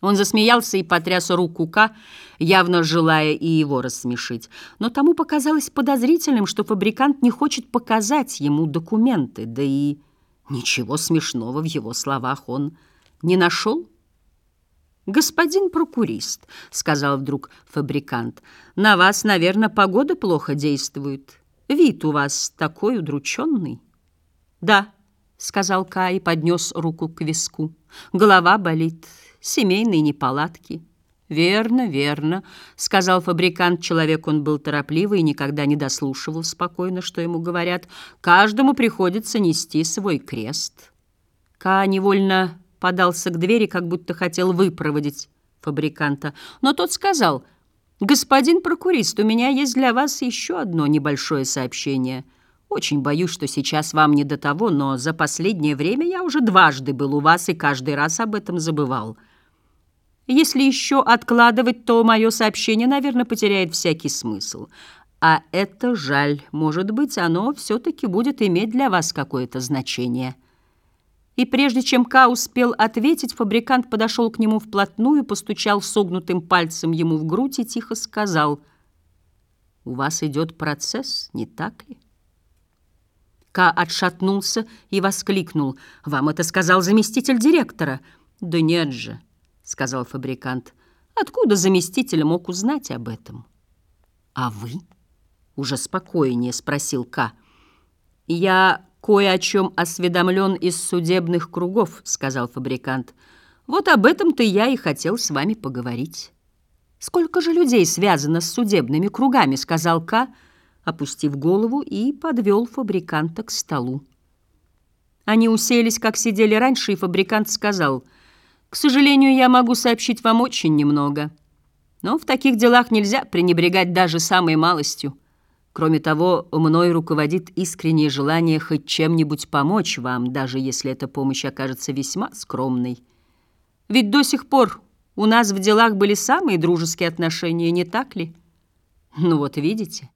Он засмеялся и потряс руку Ка, явно желая и его рассмешить. Но тому показалось подозрительным, что фабрикант не хочет показать ему документы, да и ничего смешного в его словах он не нашел. «Господин прокурист», — сказал вдруг фабрикант, — «на вас, наверное, погода плохо действует. Вид у вас такой удрученный». «Да», — сказал Ка и поднес руку к виску, — «голова болит» семейные неполадки. «Верно, верно», — сказал фабрикант. Человек он был торопливый и никогда не дослушивал спокойно, что ему говорят. «Каждому приходится нести свой крест». Ка невольно подался к двери, как будто хотел выпроводить фабриканта. Но тот сказал, «Господин прокурист, у меня есть для вас еще одно небольшое сообщение». Очень боюсь, что сейчас вам не до того, но за последнее время я уже дважды был у вас и каждый раз об этом забывал. Если еще откладывать, то мое сообщение, наверное, потеряет всякий смысл. А это жаль. Может быть, оно все-таки будет иметь для вас какое-то значение». И прежде чем Ка успел ответить, фабрикант подошел к нему вплотную, постучал согнутым пальцем ему в грудь и тихо сказал, «У вас идет процесс, не так ли?» Ка отшатнулся и воскликнул. «Вам это сказал заместитель директора?» «Да нет же», — сказал фабрикант. «Откуда заместитель мог узнать об этом?» «А вы?» — уже спокойнее спросил Ка. «Я кое о чем осведомлен из судебных кругов», — сказал фабрикант. «Вот об этом-то я и хотел с вами поговорить». «Сколько же людей связано с судебными кругами?» — сказал Ка, — опустив голову, и подвел фабриканта к столу. Они уселись, как сидели раньше, и фабрикант сказал, «К сожалению, я могу сообщить вам очень немного. Но в таких делах нельзя пренебрегать даже самой малостью. Кроме того, мной руководит искреннее желание хоть чем-нибудь помочь вам, даже если эта помощь окажется весьма скромной. Ведь до сих пор у нас в делах были самые дружеские отношения, не так ли? Ну вот видите».